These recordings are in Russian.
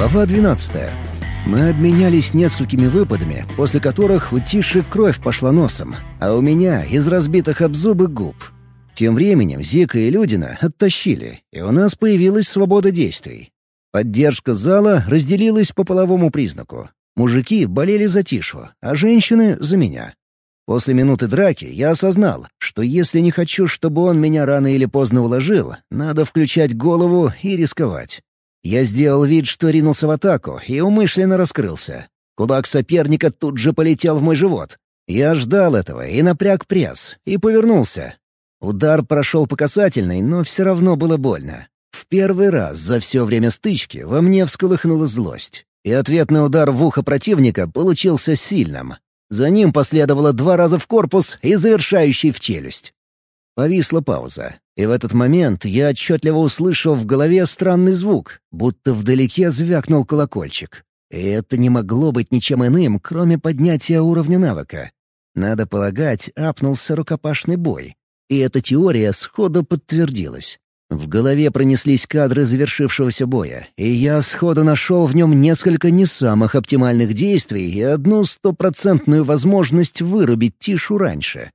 Глава 12. Мы обменялись несколькими выпадами, после которых у Тиши кровь пошла носом, а у меня из разбитых об зубы губ. Тем временем Зика и Людина оттащили, и у нас появилась свобода действий. Поддержка зала разделилась по половому признаку. Мужики болели за Тишу, а женщины — за меня. После минуты драки я осознал, что если не хочу, чтобы он меня рано или поздно уложил, надо включать голову и рисковать. Я сделал вид, что ринулся в атаку, и умышленно раскрылся. Кулак соперника тут же полетел в мой живот. Я ждал этого и напряг пресс, и повернулся. Удар прошел по касательной, но все равно было больно. В первый раз за все время стычки во мне всколыхнула злость. И ответный удар в ухо противника получился сильным. За ним последовало два раза в корпус и завершающий в челюсть. Повисла пауза, и в этот момент я отчетливо услышал в голове странный звук, будто вдалеке звякнул колокольчик. И это не могло быть ничем иным, кроме поднятия уровня навыка. Надо полагать, апнулся рукопашный бой. И эта теория сходу подтвердилась. В голове пронеслись кадры завершившегося боя, и я сходу нашел в нем несколько не самых оптимальных действий и одну стопроцентную возможность вырубить Тишу раньше.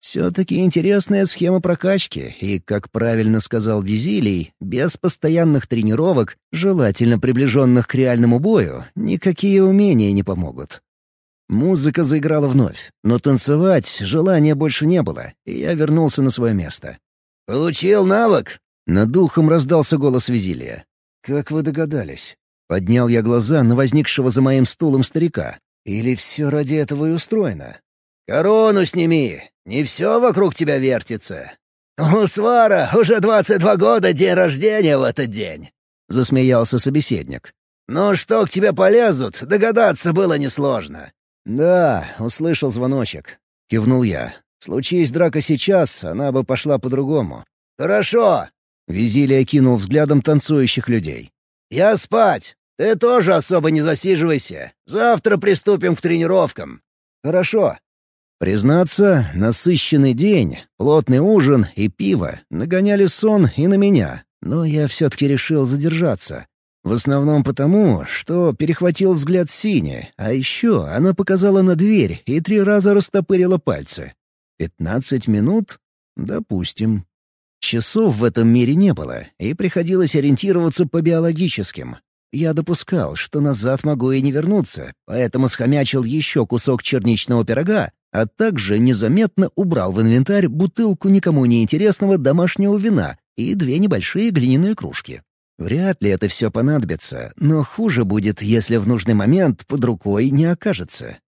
Все-таки интересная схема прокачки, и, как правильно сказал Визилий, без постоянных тренировок, желательно приближенных к реальному бою, никакие умения не помогут. Музыка заиграла вновь, но танцевать желания больше не было, и я вернулся на свое место. «Получил навык?» Над духом раздался голос Визилия. «Как вы догадались?» Поднял я глаза на возникшего за моим стулом старика. «Или все ради этого и устроено?» «Корону сними! Не все вокруг тебя вертится!» «У Свара уже двадцать два года день рождения в этот день!» — засмеялся собеседник. «Ну что к тебе полезут, догадаться было несложно». «Да, услышал звоночек», — кивнул я. Случись драка сейчас, она бы пошла по-другому. «Хорошо!» — Визилия кинул взглядом танцующих людей. «Я спать! Ты тоже особо не засиживайся. Завтра приступим к тренировкам». «Хорошо». Признаться, насыщенный день, плотный ужин и пиво нагоняли сон и на меня, но я все-таки решил задержаться. В основном потому, что перехватил взгляд Сини, а еще она показала на дверь и три раза растопырила пальцы. Пятнадцать минут? Допустим. Часов в этом мире не было, и приходилось ориентироваться по биологическим. Я допускал, что назад могу и не вернуться, поэтому схомячил еще кусок черничного пирога, а также незаметно убрал в инвентарь бутылку никому не интересного домашнего вина и две небольшие глиняные кружки. Вряд ли это все понадобится, но хуже будет, если в нужный момент под рукой не окажется.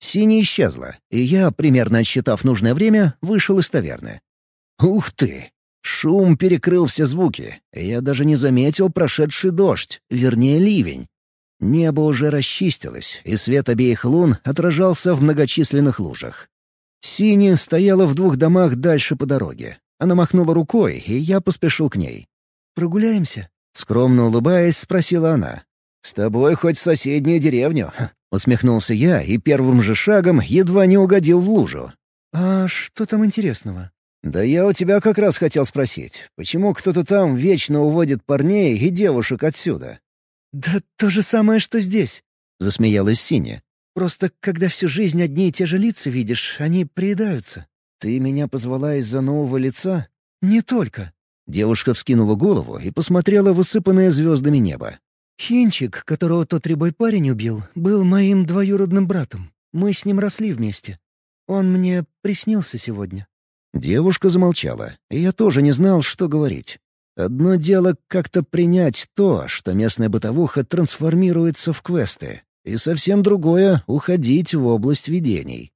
Синяя исчезла, и я, примерно отсчитав нужное время, вышел из таверны. Ух ты! Шум перекрыл все звуки, я даже не заметил прошедший дождь, вернее ливень. Небо уже расчистилось, и свет обеих лун отражался в многочисленных лужах. Синяя стояла в двух домах дальше по дороге. Она махнула рукой, и я поспешил к ней. «Прогуляемся?» — скромно улыбаясь, спросила она. «С тобой хоть в соседнюю деревню», — усмехнулся я и первым же шагом едва не угодил в лужу. «А что там интересного?» «Да я у тебя как раз хотел спросить, почему кто-то там вечно уводит парней и девушек отсюда?» «Да то же самое, что здесь», — засмеялась Синя. «Просто когда всю жизнь одни и те же лица видишь, они приедаются». «Ты меня позвала из-за нового лица?» «Не только». Девушка вскинула голову и посмотрела в усыпанное звездами небо. Хинчик, которого тот рябой парень убил, был моим двоюродным братом. Мы с ним росли вместе. Он мне приснился сегодня». Девушка замолчала, и я тоже не знал, что говорить. Одно дело как-то принять то, что местная бытовуха трансформируется в квесты, и совсем другое — уходить в область видений.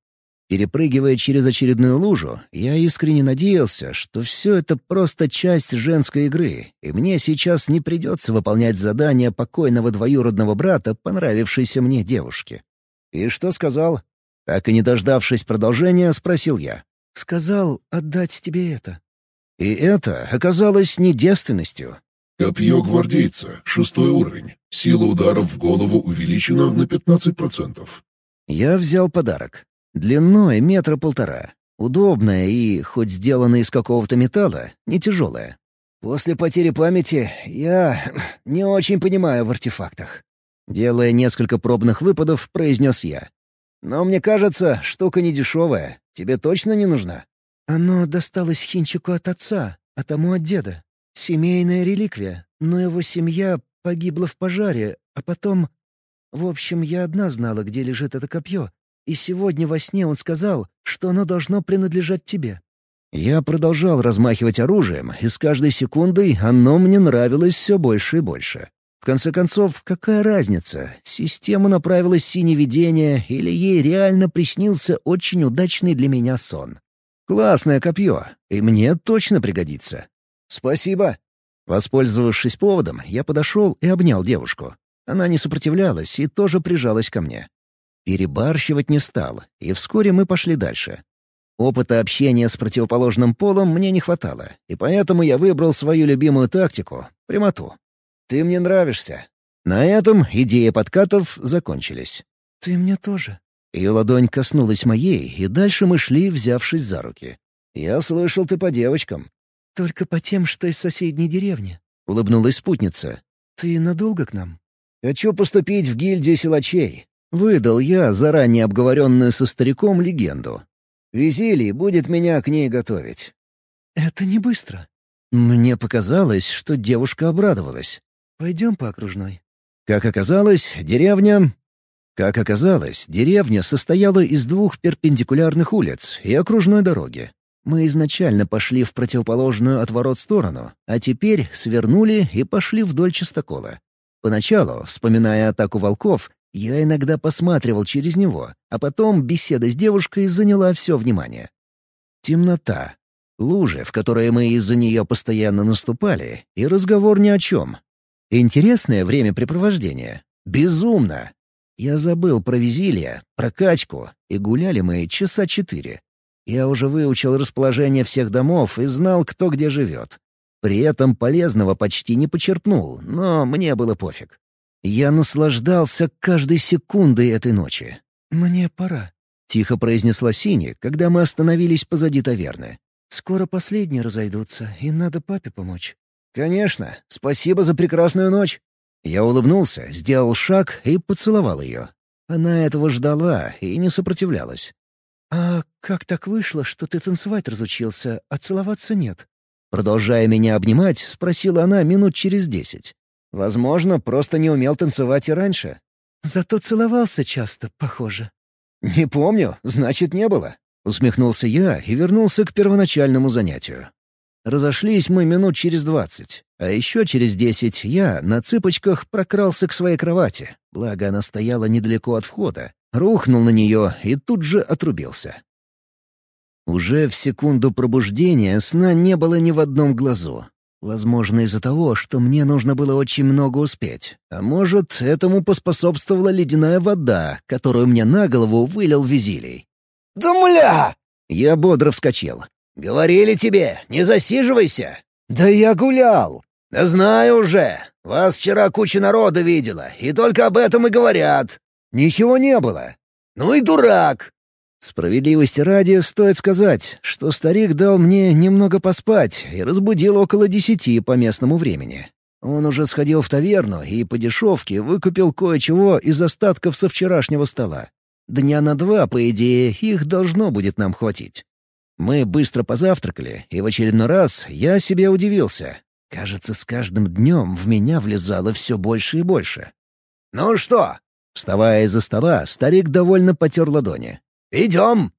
Перепрыгивая через очередную лужу, я искренне надеялся, что все это просто часть женской игры, и мне сейчас не придется выполнять задания покойного двоюродного брата, понравившейся мне девушке. «И что сказал?» Так и не дождавшись продолжения, спросил я. «Сказал отдать тебе это». И это оказалось не девственностью. Копье гвардейца, шестой уровень. Сила ударов в голову увеличена на 15%. Я взял подарок. Длиной метра полтора. Удобная и, хоть сделана из какого-то металла, не тяжелая. После потери памяти я не очень понимаю в артефактах. Делая несколько пробных выпадов, произнес я. Но мне кажется, штука не дешевая. Тебе точно не нужна? Оно досталось Хинчику от отца, а тому от деда. Семейная реликвия, но его семья погибла в пожаре, а потом... В общем, я одна знала, где лежит это копье, и сегодня во сне он сказал, что оно должно принадлежать тебе». Я продолжал размахивать оружием, и с каждой секундой оно мне нравилось все больше и больше. В конце концов, какая разница, система направила синее видение или ей реально приснился очень удачный для меня сон. Классное копье, и мне точно пригодится. Спасибо. Воспользовавшись поводом, я подошел и обнял девушку. Она не сопротивлялась и тоже прижалась ко мне. Перебарщивать не стал, и вскоре мы пошли дальше. Опыта общения с противоположным полом мне не хватало, и поэтому я выбрал свою любимую тактику — прямоту. «Ты мне нравишься». На этом идеи подкатов закончились. «Ты мне тоже». Ее ладонь коснулась моей, и дальше мы шли, взявшись за руки. «Я слышал, ты по девочкам». «Только по тем, что из соседней деревни», — улыбнулась спутница. «Ты надолго к нам?» «Хочу поступить в гильдию силачей. Выдал я заранее обговоренную со стариком легенду. Визилий будет меня к ней готовить. «Это не быстро». Мне показалось, что девушка обрадовалась. «Пойдем по окружной». Как оказалось, деревня... Как оказалось, деревня состояла из двух перпендикулярных улиц и окружной дороги. Мы изначально пошли в противоположную от ворот сторону, а теперь свернули и пошли вдоль частокола. Поначалу, вспоминая атаку волков, я иногда посматривал через него, а потом беседа с девушкой заняла все внимание. Темнота. Лужи, в которые мы из-за нее постоянно наступали, и разговор ни о чем. Интересное времяпрепровождение. Безумно. Я забыл про визилье, про качку, и гуляли мы часа четыре. Я уже выучил расположение всех домов и знал, кто где живет. При этом полезного почти не почерпнул, но мне было пофиг. Я наслаждался каждой секундой этой ночи. «Мне пора», — тихо произнесла Синя, когда мы остановились позади таверны. «Скоро последние разойдутся, и надо папе помочь». «Конечно. Спасибо за прекрасную ночь». Я улыбнулся, сделал шаг и поцеловал ее. Она этого ждала и не сопротивлялась. «А как так вышло, что ты танцевать разучился, а целоваться нет?» Продолжая меня обнимать, спросила она минут через десять. Возможно, просто не умел танцевать и раньше. Зато целовался часто, похоже. «Не помню, значит, не было». Усмехнулся я и вернулся к первоначальному занятию. Разошлись мы минут через двадцать, а еще через десять я на цыпочках прокрался к своей кровати, благо она стояла недалеко от входа, рухнул на нее и тут же отрубился. Уже в секунду пробуждения сна не было ни в одном глазу, Возможно, из-за того, что мне нужно было очень много успеть. А может, этому поспособствовала ледяная вода, которую мне на голову вылил Визилий. «Да мля!» Я бодро вскочил. «Говорили тебе, не засиживайся!» «Да я гулял!» «Да знаю уже. Вас вчера куча народа видела, и только об этом и говорят». «Ничего не было». «Ну и дурак!» Справедливости ради стоит сказать, что старик дал мне немного поспать и разбудил около десяти по местному времени. Он уже сходил в таверну и по дешевке выкупил кое-чего из остатков со вчерашнего стола. Дня на два, по идее, их должно будет нам хватить. Мы быстро позавтракали, и в очередной раз я себе удивился. Кажется, с каждым днем в меня влезало все больше и больше. «Ну что?» Вставая из-за стола, старик довольно потер ладони. «Идем!»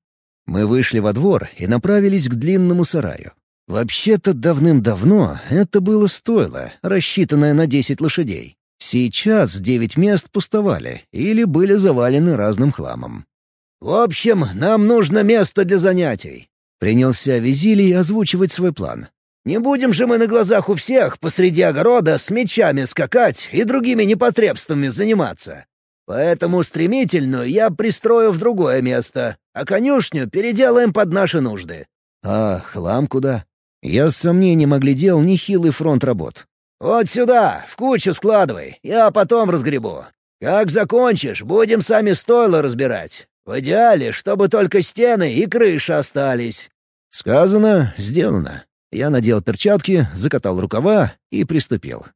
Мы вышли во двор и направились к длинному сараю. Вообще-то давным-давно это было стойло, рассчитанное на десять лошадей. Сейчас девять мест пустовали или были завалены разным хламом. «В общем, нам нужно место для занятий», — принялся Визилий озвучивать свой план. «Не будем же мы на глазах у всех посреди огорода с мечами скакать и другими непотребствами заниматься. Поэтому стремительную я пристрою в другое место, а конюшню переделаем под наши нужды». «А хлам куда?» Я с сомнением оглядел нехилый фронт работ. «Вот сюда, в кучу складывай, я потом разгребу. Как закончишь, будем сами стойло разбирать. В идеале, чтобы только стены и крыша остались». Сказано, сделано. Я надел перчатки, закатал рукава и приступил.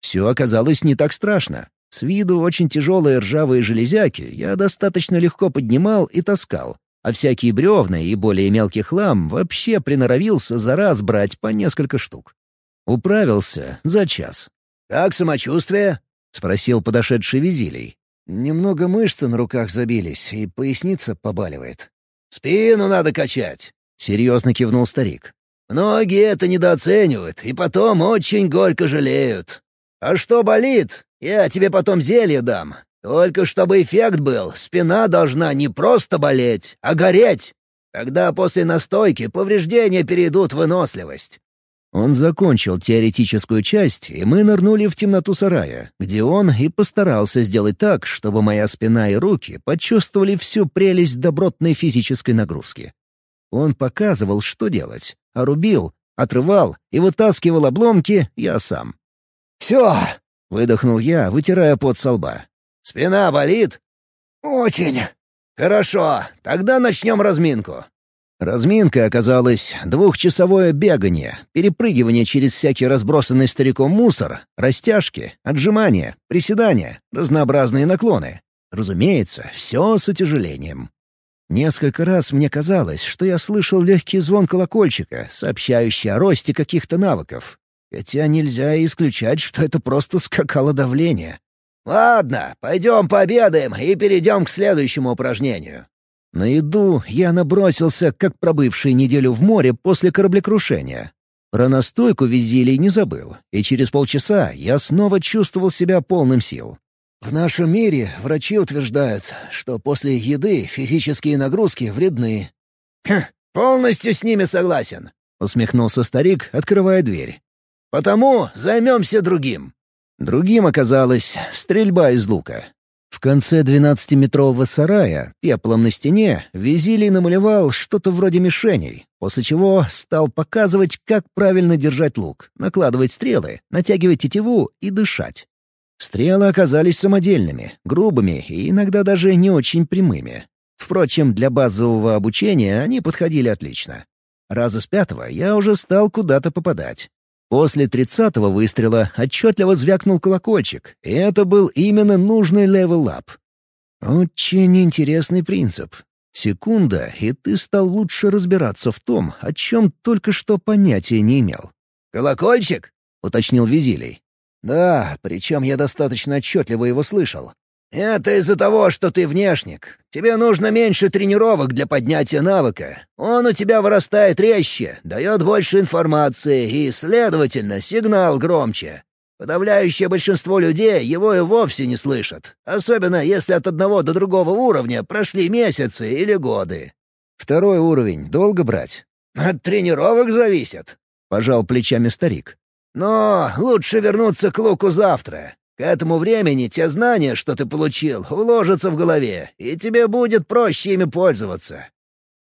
Все оказалось не так страшно. С виду очень тяжелые ржавые железяки я достаточно легко поднимал и таскал, а всякие бревна и более мелкий хлам вообще приноровился за раз брать по несколько штук. Управился за час. «Как самочувствие?» — спросил подошедший Визилий. «Немного мышцы на руках забились, и поясница побаливает». «Спину надо качать», — серьезно кивнул старик. «Многие это недооценивают, и потом очень горько жалеют. А что болит? Я тебе потом зелье дам. Только чтобы эффект был, спина должна не просто болеть, а гореть. Тогда после настойки повреждения перейдут в выносливость. Он закончил теоретическую часть, и мы нырнули в темноту сарая, где он и постарался сделать так, чтобы моя спина и руки почувствовали всю прелесть добротной физической нагрузки. Он показывал, что делать, а рубил, отрывал и вытаскивал обломки я сам. «Все!» — выдохнул я, вытирая пот со лба. «Спина болит?» «Очень!» «Хорошо, тогда начнем разминку. Разминка оказалась двухчасовое бегание, перепрыгивание через всякий разбросанный стариком мусор, растяжки, отжимания, приседания, разнообразные наклоны. Разумеется, все с утяжелением. Несколько раз мне казалось, что я слышал легкий звон колокольчика, сообщающий о росте каких-то навыков. Хотя нельзя исключать, что это просто скакало давление. «Ладно, пойдем пообедаем и перейдем к следующему упражнению», на еду я набросился, как пробывший неделю в море после кораблекрушения. Про настойку визилий не забыл, и через полчаса я снова чувствовал себя полным сил. В нашем мире врачи утверждают, что после еды физические нагрузки вредны. «Хм, полностью с ними согласен», — усмехнулся старик, открывая дверь. «Потому займемся другим». Другим оказалось стрельба из лука. В конце двенадцатиметрового сарая, пеплом на стене, Визилий намалевал что-то вроде мишеней, после чего стал показывать, как правильно держать лук, накладывать стрелы, натягивать тетиву и дышать. Стрелы оказались самодельными, грубыми и иногда даже не очень прямыми. Впрочем, для базового обучения они подходили отлично. Раза с пятого я уже стал куда-то попадать. После тридцатого выстрела отчетливо звякнул колокольчик, и это был именно нужный level up. Очень интересный принцип. Секунда, и ты стал лучше разбираться в том, о чем только что понятия не имел. «Колокольчик?» — уточнил Визилий. «Да, причем я достаточно отчетливо его слышал. «Это из-за того, что ты внешник. Тебе нужно меньше тренировок для поднятия навыка. Он у тебя вырастает резче, дает больше информации и, следовательно, сигнал громче. Подавляющее большинство людей его и вовсе не слышат, особенно если от одного до другого уровня прошли месяцы или годы». «Второй уровень долго брать?» «От тренировок зависит», — пожал плечами старик. «Но лучше вернуться к луку завтра. К этому времени те знания, что ты получил, уложатся в голове, и тебе будет проще ими пользоваться».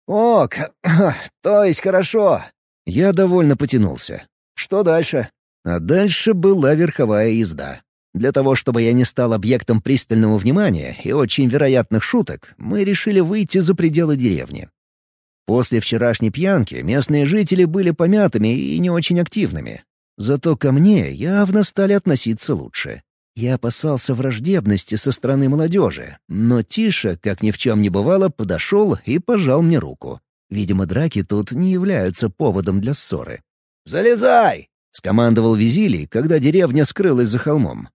«О, то есть хорошо». Я довольно потянулся. «Что дальше?» А дальше была верховая езда. Для того, чтобы я не стал объектом пристального внимания и очень вероятных шуток, мы решили выйти за пределы деревни. После вчерашней пьянки местные жители были помятыми и не очень активными. Зато ко мне явно стали относиться лучше. Я опасался враждебности со стороны молодежи, но Тиша, как ни в чем не бывало, подошел и пожал мне руку. Видимо, драки тут не являются поводом для ссоры. «Залезай!» — скомандовал Визилий, когда деревня скрылась за холмом.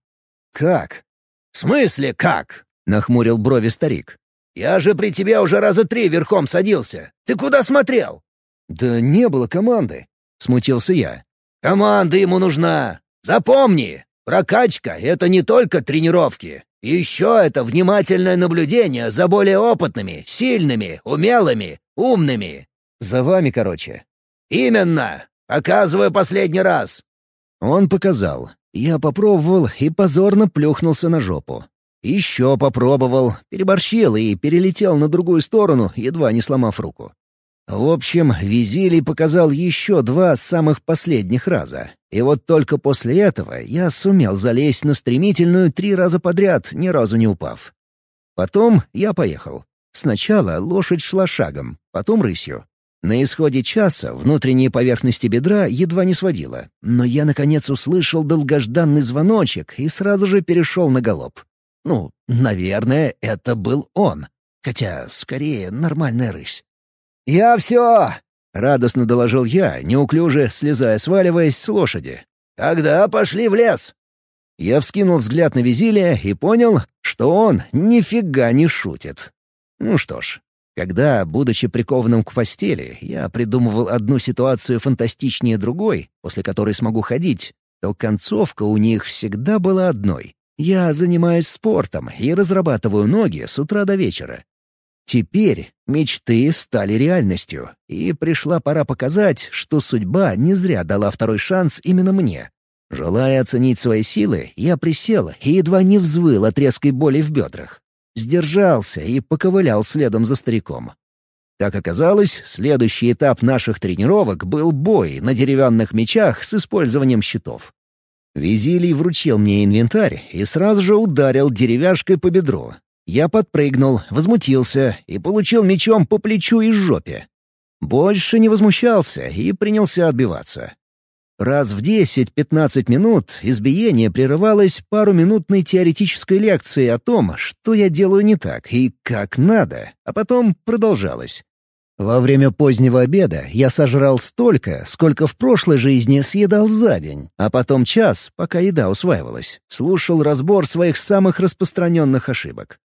«Как?» «В смысле как?» — нахмурил брови старик. «Я же при тебе уже раза три верхом садился. Ты куда смотрел?» «Да не было команды», — смутился я. «Команда ему нужна. Запомни, Прокачка — это не только тренировки. Еще это внимательное наблюдение за более опытными, сильными, умелыми, умными. За вами, короче. Именно. Показываю последний раз. Он показал. Я попробовал и позорно плюхнулся на жопу. Еще попробовал, переборщил и перелетел на другую сторону, едва не сломав руку. В общем, Визилий показал еще два самых последних раза. И вот только после этого я сумел залезть на стремительную три раза подряд, ни разу не упав. Потом я поехал. Сначала лошадь шла шагом, потом рысью. На исходе часа внутренние поверхности бедра едва не сводило, но я, наконец, услышал долгожданный звоночек и сразу же перешел на галоп. Ну, наверное, это был он. Хотя, скорее, нормальная рысь. «Я все!» — радостно доложил я, неуклюже слезая, сваливаясь с лошади. «Тогда пошли в лес!» Я вскинул взгляд на Визилия и понял, что он нифига не шутит. Ну что ж, когда, будучи прикованным к постели, я придумывал одну ситуацию фантастичнее другой, после которой смогу ходить, то концовка у них всегда была одной. Я занимаюсь спортом и разрабатываю ноги с утра до вечера. Теперь мечты стали реальностью, и пришла пора показать, что судьба не зря дала второй шанс именно мне. Желая оценить свои силы, я присел и едва не взвыл от резкой боли в бедрах. Сдержался и поковылял следом за стариком. Как оказалось, следующий этап наших тренировок был бой на деревянных мечах с использованием щитов. Визилий вручил мне инвентарь и сразу же ударил деревяшкой по бедру. Я подпрыгнул, возмутился и получил мечом по плечу и жопе. Больше не возмущался и принялся отбиваться. Раз в 10-15 минут избиение прерывалось пару-минутной теоретической лекцией о том, что я делаю не так и как надо, а потом продолжалось. Во время позднего обеда я сожрал столько, сколько в прошлой жизни съедал за день, а потом час, пока еда усваивалась, слушал разбор своих самых распространенных ошибок.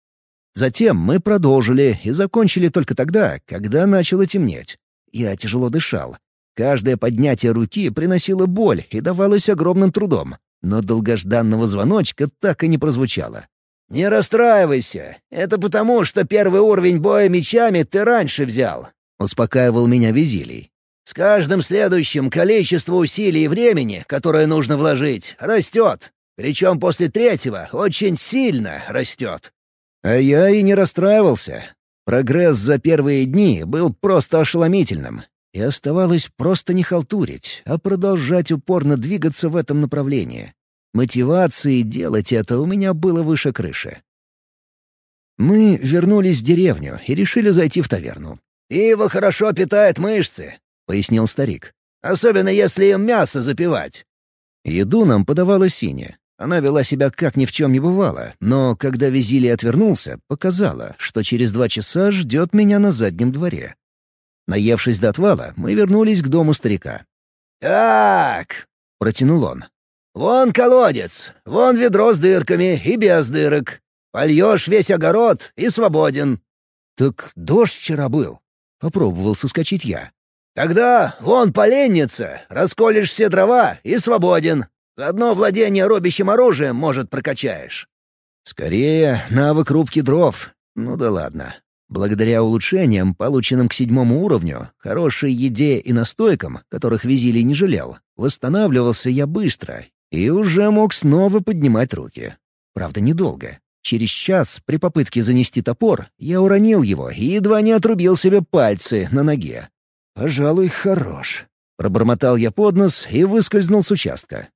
Затем мы продолжили и закончили только тогда, когда начало темнеть. Я тяжело дышал, Каждое поднятие руки приносило боль и давалось огромным трудом, но долгожданного звоночка так и не прозвучало. «Не расстраивайся. Это потому, что первый уровень боя мечами ты раньше взял», — успокаивал меня Визилий. «С каждым следующим количество усилий и времени, которое нужно вложить, растет. Причем после третьего очень сильно растет». А я и не расстраивался. Прогресс за первые дни был просто ошеломительным, и оставалось просто не халтурить, а продолжать упорно двигаться в этом направлении. Мотивации делать это у меня было выше крыши. Мы вернулись в деревню и решили зайти в таверну. «Пиво хорошо питает мышцы», — пояснил старик. «Особенно если им мясо запивать». Еду нам подавала Синя. Она вела себя как ни в чем не бывало, но когда Визилий отвернулся, показала, что через два часа ждет меня на заднем дворе. Наевшись до отвала, мы вернулись к дому старика. «Так», — протянул он. «Вон колодец, вон ведро с дырками и без дырок. Польешь весь огород и свободен». «Так дождь вчера был», — попробовал соскочить я. «Тогда вон поленница, расколешь все дрова и свободен. Заодно владение робящим оружием, может, прокачаешь». «Скорее, навык рубки дров. Ну да ладно. Благодаря улучшениям, полученным к седьмому уровню, хорошей еде и настойкам, которых Визилий не жалел, восстанавливался я быстро и уже мог снова поднимать руки. Правда, недолго. Через час, при попытке занести топор, я уронил его и едва не отрубил себе пальцы на ноге. «Пожалуй, хорош», — пробормотал я под нос и выскользнул с участка.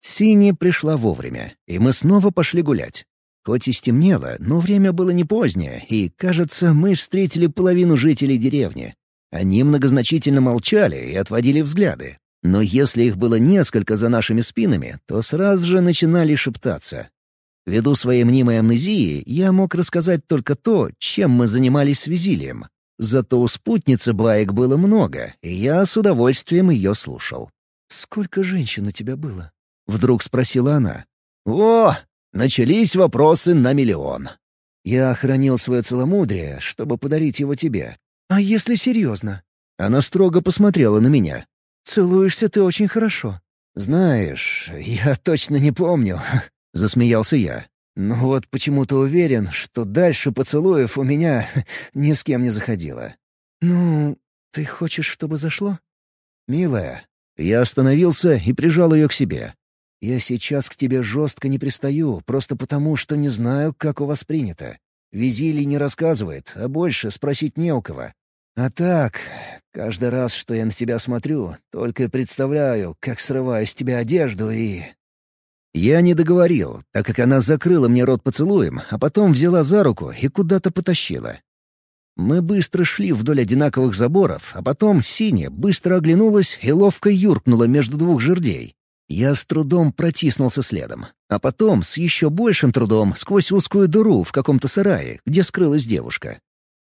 Синяя пришла вовремя, и мы снова пошли гулять. Хоть и стемнело, но время было не позднее, и, кажется, мы встретили половину жителей деревни. Они многозначительно молчали и отводили взгляды. Но если их было несколько за нашими спинами, то сразу же начинали шептаться. Ввиду своей мнимой амнезии, я мог рассказать только то, чем мы занимались с Визилием. Зато у спутницы баек было много, и я с удовольствием ее слушал. «Сколько женщин у тебя было?» — вдруг спросила она. «О, Начались вопросы на миллион. Я хранил свое целомудрие, чтобы подарить его тебе. «А если серьезно?» Она строго посмотрела на меня. «Целуешься ты очень хорошо». «Знаешь, я точно не помню», — засмеялся я. «Но вот почему-то уверен, что дальше поцелуев у меня ни с кем не заходило». «Ну, ты хочешь, чтобы зашло?» «Милая». Я остановился и прижал ее к себе. Я сейчас к тебе жестко не пристаю, просто потому, что не знаю, как у вас принято. Визилий не рассказывает, а больше спросить не у кого. А так, каждый раз, что я на тебя смотрю, только представляю, как срываю с тебя одежду и... Я не договорил, так как она закрыла мне рот поцелуем, а потом взяла за руку и куда-то потащила. Мы быстро шли вдоль одинаковых заборов, а потом синяя быстро оглянулась и ловко юркнула между двух жердей. Я с трудом протиснулся следом, а потом с еще большим трудом сквозь узкую дыру в каком-то сарае, где скрылась девушка.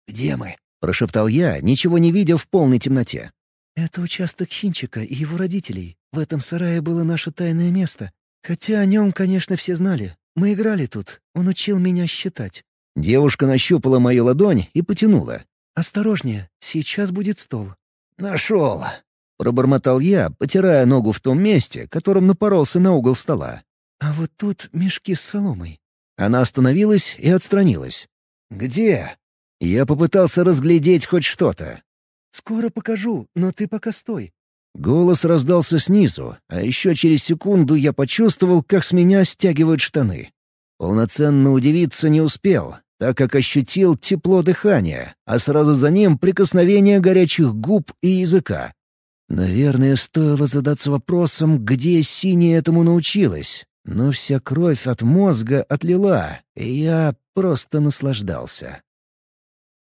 «Где мы?» — прошептал я, ничего не видя в полной темноте. «Это участок Хинчика и его родителей. В этом сарае было наше тайное место. Хотя о нем, конечно, все знали. Мы играли тут. Он учил меня считать». Девушка нащупала мою ладонь и потянула. «Осторожнее, сейчас будет стол». «Нашел!» — пробормотал я, потирая ногу в том месте, которым напоролся на угол стола. «А вот тут мешки с соломой». Она остановилась и отстранилась. «Где?» Я попытался разглядеть хоть что-то. «Скоро покажу, но ты пока стой». Голос раздался снизу, а еще через секунду я почувствовал, как с меня стягивают штаны. Полноценно удивиться не успел, так как ощутил тепло дыхания, а сразу за ним прикосновение горячих губ и языка. Наверное, стоило задаться вопросом, где Синяя этому научилась, но вся кровь от мозга отлила, и я просто наслаждался.